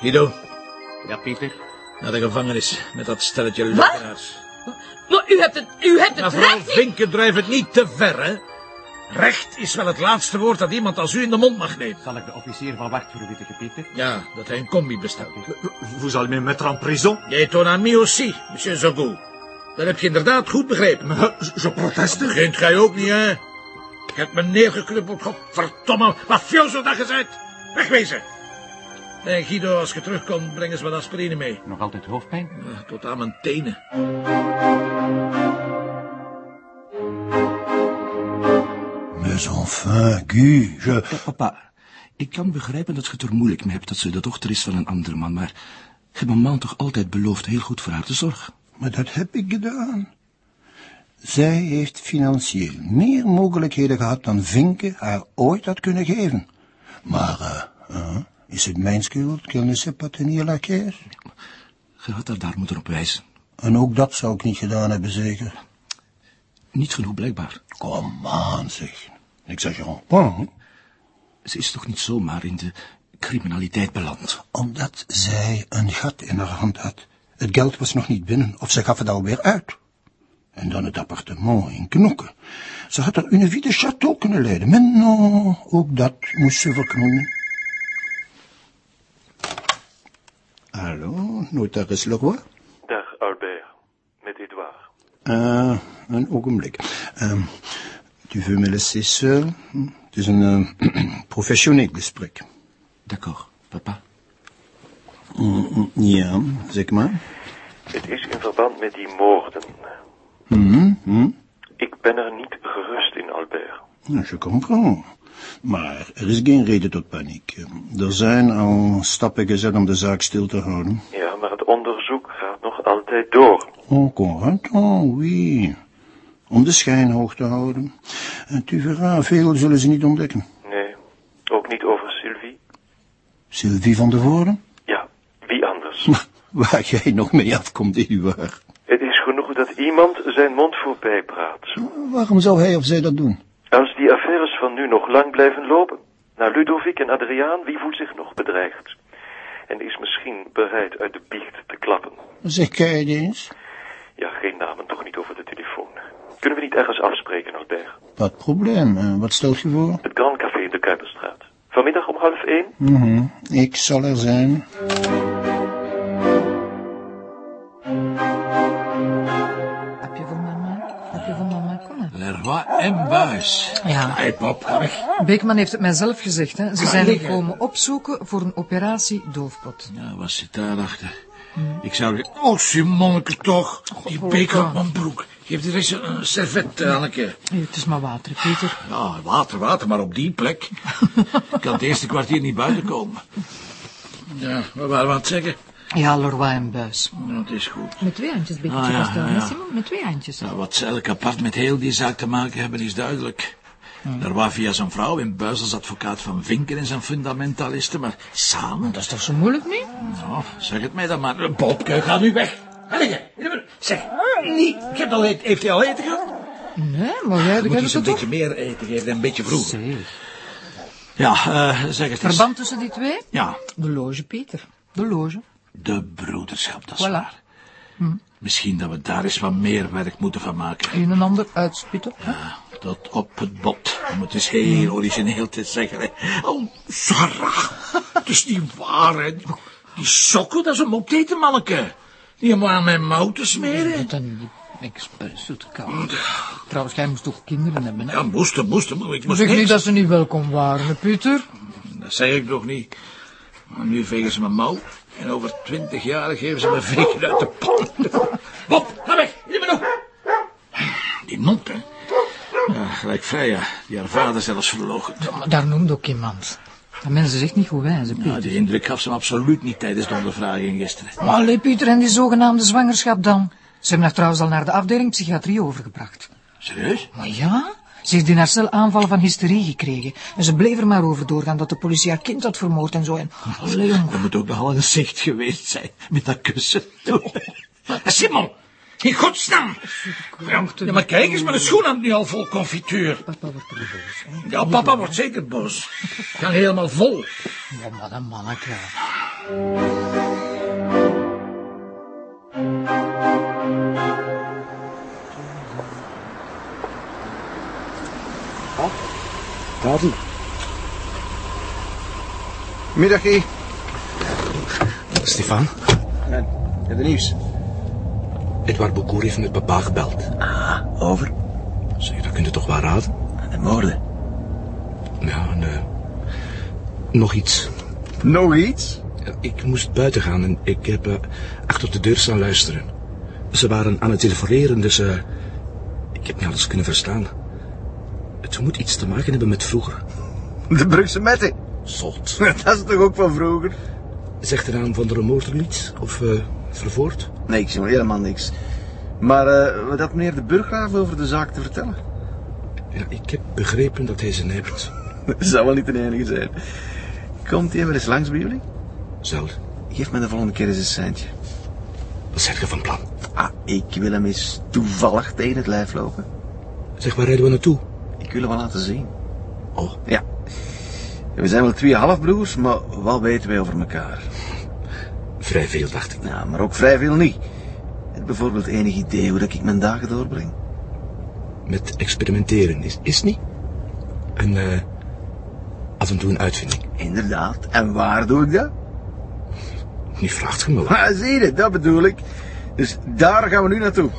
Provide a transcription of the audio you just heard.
Guido, Ja, Pieter? naar de gevangenis met dat stelletje luisteraars. Maar u hebt het, u hebt het Mevrouw recht niet. Vinken, drijf het niet te ver, hè. Recht is wel het laatste woord dat iemand als u in de mond mag nemen. Zal ik de officier van wacht verwittigen, Pieter? Ja, dat hij een combi bestaat. Vous allez me mettre en prison Jij ton ami aussi, monsieur Zogou. Dat heb je inderdaad goed begrepen. Mais je proteste. Begint gij ook niet, hè? Je hebt me neergeknuppeld, godverdomme. Mafioso dat gezegd. Wegwezen. En Guido, als je terugkomt, breng eens wat aspirine mee. Nog altijd hoofdpijn? Ja, Tot aan mijn tenen. Mais enfin, Guy, je... Papa, ik kan begrijpen dat je het er moeilijk mee hebt dat ze de dochter is van een andere man, maar je hebt mijn man toch altijd beloofd heel goed voor haar te zorgen. Maar dat heb ik gedaan. Zij heeft financieel meer mogelijkheden gehad dan Vinke haar ooit had kunnen geven. Maar, eh, eh, is het mijn schuld qu'elle ne sait pas tenir la caisse? Je had haar daar moeten op wijzen. En ook dat zou ik niet gedaan hebben, zeker. Niet genoeg blijkbaar. Kom aan, zeg. Exagérant pas, hè? Ze is toch niet zomaar in de criminaliteit beland. Omdat zij een gat in haar hand had. Het geld was nog niet binnen, of ze gaf het alweer uit. En dan het appartement in Knokken. Ze had er een vie de château kunnen leiden. Maar non, ook dat moest ze verknoeien. Notaris Leroy? Dag Albert, met Edouard. Uh, een ogenblik. Uh, tu veux me laisser seul? Het is een uh, professioneel gesprek. D'accord, papa. Mm, ja, zeg maar. Het is in verband met die moorden. Mhm, mhm. Ik ben er niet gerust in, Albert. Ja, je comprends. Maar er is geen reden tot paniek. Er zijn al stappen gezet om de zaak stil te houden. Ja, maar het onderzoek gaat nog altijd door. Encore un temps, oui. Om de schijn hoog te houden. En tu verras, veel zullen ze niet ontdekken. Nee, ook niet over Sylvie. Sylvie van de Voorden? Ja, wie anders? Waar jij nog mee afkomt, Eduard. Het is genoeg dat iemand zijn mond voorbij praat. Waarom zou hij of zij dat doen? Als die affaires van nu nog lang blijven lopen, naar Ludovic en Adriaan, wie voelt zich nog bedreigd? En is misschien bereid uit de biecht te klappen. Zeg, kijk eens. Ja, geen namen, toch niet over de telefoon. Kunnen we niet ergens afspreken, Albert? Wat probleem? Eh, Wat stelt je voor? Het Grand Café in de Kuiperstraat. Vanmiddag om half één? Mhm. Ik zal er zijn. Heb je voor mama? Kom maar. Leroy en Buis. Ja. Weg. Beekman heeft het mij zelf gezegd. Hè. Ze zijn hem komen opzoeken voor een operatie doofpot. Ja, wat zit daarachter? Ik zou... zeggen, Oh, Simonneke toch. Die op mijn broek. Geef er eens een servet, eh, Anneke. Hey, het is maar water, Peter. Ja, water, water, maar op die plek. Ik kan het eerste kwartier niet buiten komen. Ja, wat waren we aan het zeggen? Ja, Leroy en Buis. Het is goed. Met twee handjes, Bekertje Ah, ja, ja. Simon? Met twee handjes. Nou, wat ze elk apart met heel die zaak te maken hebben, is duidelijk. Er was via zijn vrouw in Buis als advocaat van Vinken en zijn fundamentalisten, maar samen... Dat is toch zo moeilijk niet? Nou, zeg het mij dan maar. Bobke, ga nu weg. Helge, zeg, niet. Ik heb al eten. Heeft hij al eten gehad? Nee, maar jij moet eens een beetje toch? meer eten geven, een beetje vroeger. Zeg. Ja, eh, zeg het eens. Verband tussen die twee? Ja, De loge, Peter. De loge. De broederschap, dat is Voilà. waar. Misschien dat we daar eens wat meer werk moeten van maken. Een en ander uitspitten. hè? Ja, tot op het bot. Om het eens heel origineel te zeggen. Hè. Oh, Sarah. Het is niet waar, hè. Die sokken, dat is om op te eten, manneke. Die om aan mijn mouw te smeren. Dat dan zo te koud. Trouwens, jij moest toch kinderen hebben, hè? Ja, moesten, moesten. maar Ik moest zeg niks. niet dat ze niet welkom waren, hè, Peter. Dat zeg ik nog niet. Maar nu vegen ze mijn mouw. En over twintig jaar geven ze me vegen uit de pan. Bob, ga weg. Meer doen. Die nont, hè. Ja, gelijk vrij, ja. Die haar vader zelfs. Maar daar noemt ook iemand. Dat mensen zich niet goed wijzen, Peter. Ja, die indruk gaf ze hem absoluut niet tijdens de ondervraging gisteren. Maar allee, Pieter, en die zogenaamde zwangerschap dan? Ze hebben haar trouwens al naar de afdeling psychiatrie overgebracht. Serieus? Maar ja, ze heeft in haar cel aanvallen van hysterie gekregen. En ze bleef er maar over doorgaan dat de politie haar kind had vermoord en zo. En, allee, jongen. Dat moet ook nogal een zicht geweest zijn, met dat kussen. Simon, in godsnaam. Ja, ja, maar kijk eens, mijn schoen hangt nu al vol confituur. Papa wordt er boos. hè. Ja, papa wordt zeker boos. Ga helemaal vol. Ja, maar dat praten. Middag, Guy. Stefan, Ja, heb je nieuws? Edouard Beaucourt heeft met papa gebeld. Ah, over? Zeg, dat kun je toch wel raden? De moorden. Ja, en, eh, nog iets. Nog iets? Ja, Ik moest buiten gaan en ik heb eh, achter de deur staan luisteren. Ze waren aan het telefoneren, dus eh, ik heb niet alles kunnen verstaan. Het moet iets te maken hebben met vroeger. De Brugse metten. Zot. Dat is toch ook van vroeger? Zegt de naam van de motor iets? Of eh vervoerd? Nee, ik zie helemaal niks. Maar eh, wat had meneer de burggraaf over de zaak te vertellen? Ja, ik heb begrepen dat hij ze heeft. Dat zou wel niet de enige zijn. Komt hij wel eens langs bij jullie? Zelden. Geef me de volgende keer eens een seintje. Wat zeg je van plan? Ah, ik wil hem eens toevallig tegen het lijf lopen. Zeg, waar rijden we naartoe? Ik wil hem wel laten zien. Oh, Ja. We zijn wel twee halfbroers, maar wat weten wij over elkaar? vrij veel, dacht ik. Ja, maar ook vrij veel niet. Heb bijvoorbeeld enig idee hoe dat ik mijn dagen doorbreng? Met experimenteren, is, is niet? En eh af en toe een uitvinding. Inderdaad. En waar doe ik dat? Nu vraagt je me wat. Ah, zie je, dat bedoel ik. Dus daar gaan we nu naartoe.